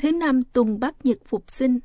Thứ năm tuần Bát Nhật Phục sinh.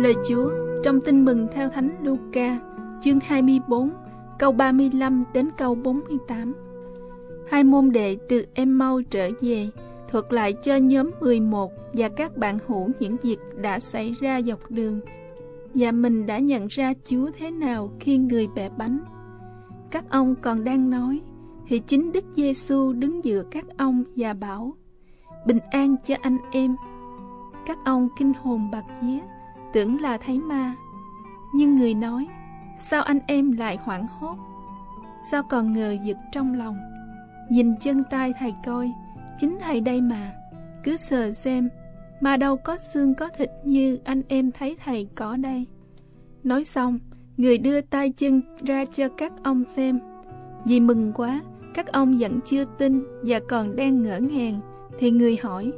Lời Chúa trong tin mừng theo Thánh Luca, chương 24, câu 35 đến câu 48. Hai môn đệ từ Emmaus trở về, thuật lại cho nhóm 11 và các bạn hữu những việc đã xảy ra dọc đường và mình đã nhận ra Chúa thế nào khi người bẻ bánh. Các ông còn đang nói, thì chính Đức Giêsu đứng giữa các ông và bảo: Bình an cho anh em. Các ông kinh hồn bạc vía tưởng là thấy ma. Nhưng người nói, sao anh em lại hoảng hốt? Sao còn ngờ giật trong lòng? Nhìn chân tay thầy coi, chính thầy đây mà. Cứ sờ xem, mà đâu có xương có thịt như anh em thấy thầy có đây. Nói xong, người đưa tay chân ra cho các ông xem. Vì mừng quá, các ông vẫn chưa tin và còn đang ngỡ ngàng, thì người hỏi,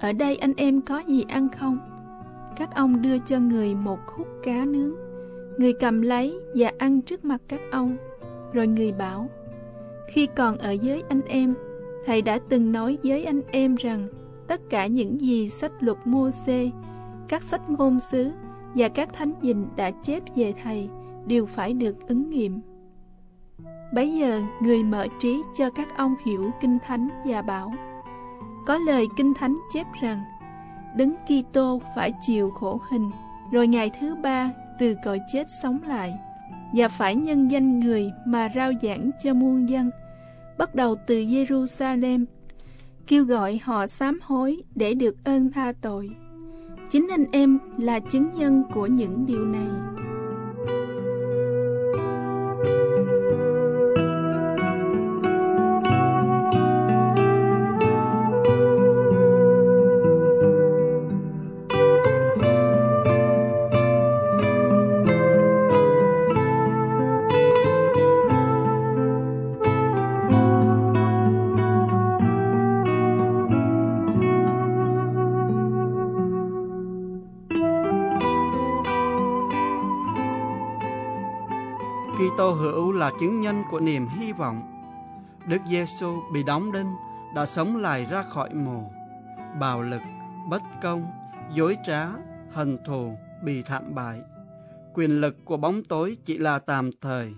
Ở đây anh em có gì ăn không? Các ông đưa cho người một khúc cá nướng. Người cầm lấy và ăn trước mặt các ông. Rồi người bảo, khi còn ở với anh em, Thầy đã từng nói với anh em rằng tất cả những gì sách luật mô xê, các sách ngôn sứ và các thánh dình đã chép về Thầy đều phải được ứng nghiệm. Bấy giờ người mở trí cho các ông hiểu kinh thánh và bảo Có lời kinh thánh chép rằng Đấng Kitô phải chịu khổ hình, rồi ngày thứ ba từ cõi chết sống lại, và phải nhân danh người mà rao giảng cho muôn dân, bắt đầu từ Jerusalem, kêu gọi họ sám hối để được ơn tha tội. Chính anh em là chứng nhân của những điều này. Kitô hữu là chứng nhân của niềm hy vọng. Đức Giêsu bị đóng đinh đã sống lại ra khỏi mồ. Bạo lực, bất công, dối trá, hận thù bị thảm bại. Quyền lực của bóng tối chỉ là tạm thời.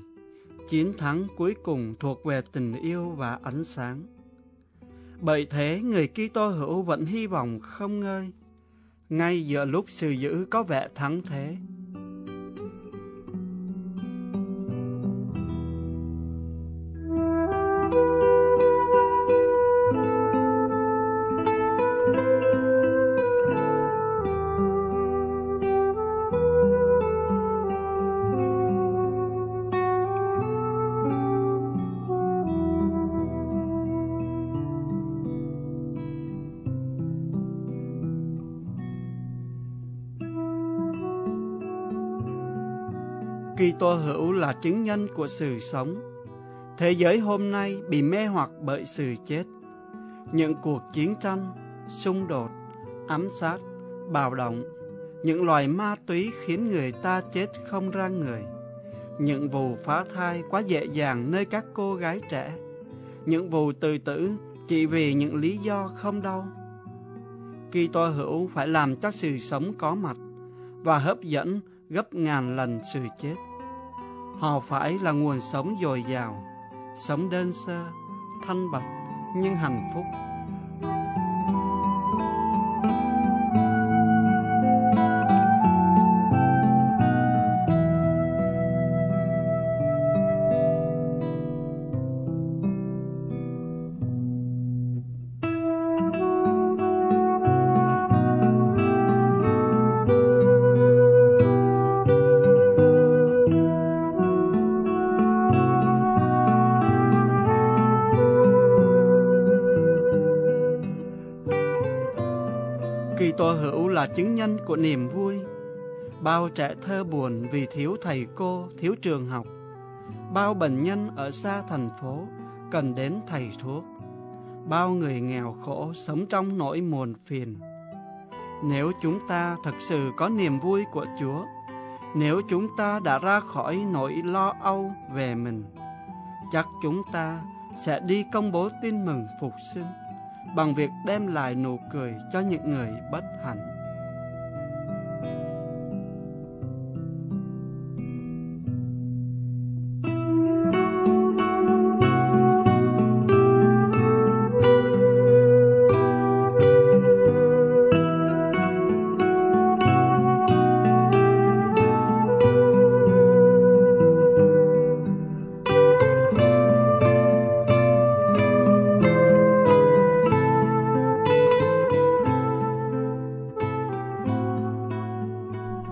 Chiến thắng cuối cùng thuộc về tình yêu và ánh sáng. Bởi thế người Kitô hữu vẫn hy vọng không ngơi. Ngay giữa lúc sự dữ có vẻ thắng thế, Kitô hữu là chứng nhân của sự sống. Thế giới hôm nay bị mê hoặc bởi sự chết. Những cuộc chiến tranh, xung đột, ám sát, bạo động, những loài ma túy khiến người ta chết không ra người. Những vụ phá thai quá dễ dàng nơi các cô gái trẻ. Những vụ tự tử chỉ vì những lý do không đâu. Kitô hữu phải làm cho sự sống có mặt và hấp dẫn gấp ngàn lần sự chết. Họ phải là nguồn sống dồi dào, sống đơn sơ, thanh bạch nhưng hạnh phúc. Là chứng nhân của niềm vui. Bao trẻ thơ buồn vì thiếu thầy cô, thiếu trường học. Bao bệnh nhân ở xa thành phố cần đến thầy thuốc. Bao người nghèo khổ sống trong nỗi muộn phiền. Nếu chúng ta thật sự có niềm vui của Chúa, nếu chúng ta đã ra khỏi nỗi lo âu về mình, chắc chúng ta sẽ đi công bố tin mừng phục sinh bằng việc đem lại nụ cười cho những người bất hạnh.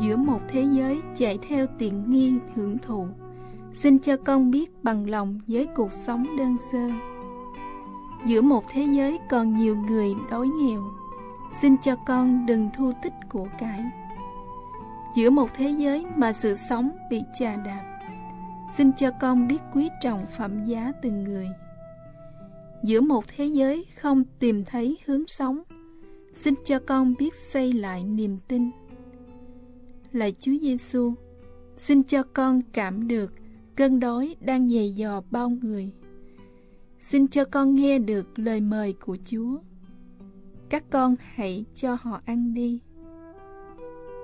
Giữa một thế giới chạy theo tiện nghi hưởng thụ. Xin cho con biết bằng lòng với cuộc sống đơn sơ. Giữa một thế giới còn nhiều người đói nghèo, xin cho con đừng thu tích của cải. Giữa một thế giới mà sự sống bị chà đạp, xin cho con biết quý trọng phẩm giá từng người. Giữa một thế giới không tìm thấy hướng sống, xin cho con biết xây lại niềm tin là Chúa Giêsu. Xin cho con cảm được cơn đói đang dày dò bao người. Xin cho con nghe được lời mời của Chúa. Các con hãy cho họ ăn đi.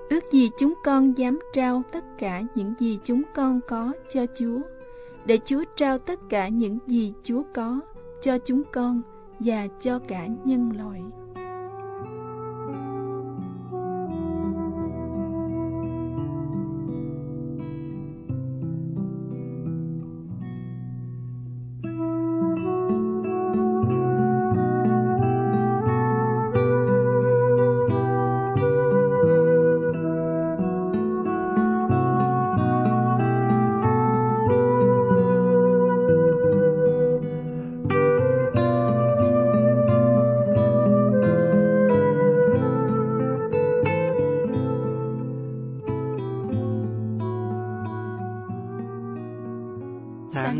Ước gì chúng con dám trao tất cả những gì chúng con có cho Chúa, để Chúa trao tất cả những gì Chúa có cho chúng con và cho cả nhân loại.